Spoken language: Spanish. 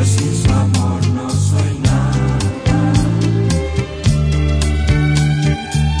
just